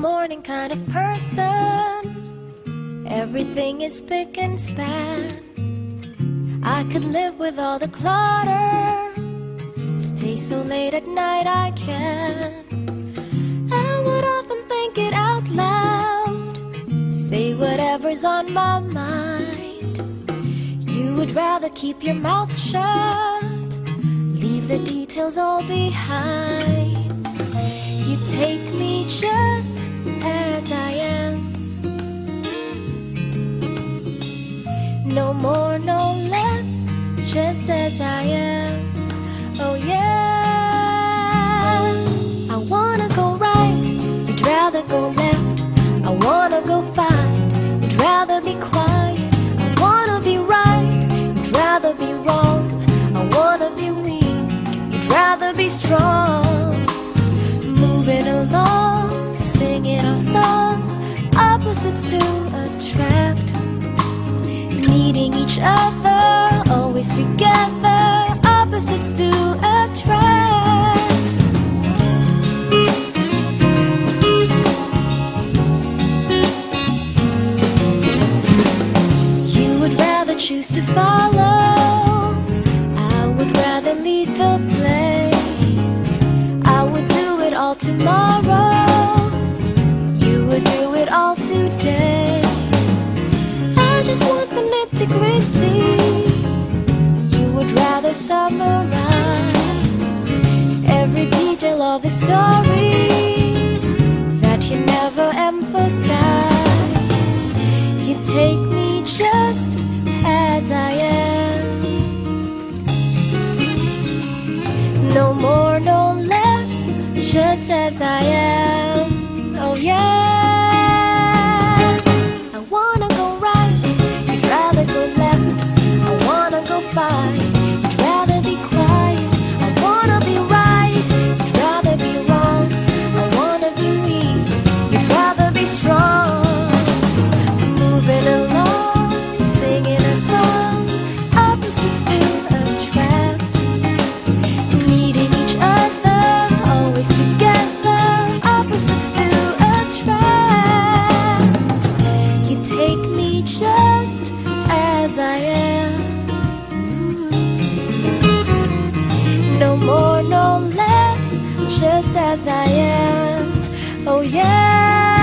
boring kind of person. Everything is spick and span. I could live with all the clutter. Stay so late at night, I can. I would often think it out loud. Say whatever's on my mind. You would rather keep your mouth shut. Leave the details all behind. You take me just No more, no less, just as I am. Oh yeah. I wanna go right, you'd rather go left. I wanna go find, you'd rather be quiet. I wanna be right, you'd rather be wrong. I wanna be weak, you'd rather be strong. Moving along, singing our song, opposites to attract needing each the story that you never emphasize. You take me just as I am. No more, no less, just as I am. Oh, yeah. Just as I am. Oh, yeah.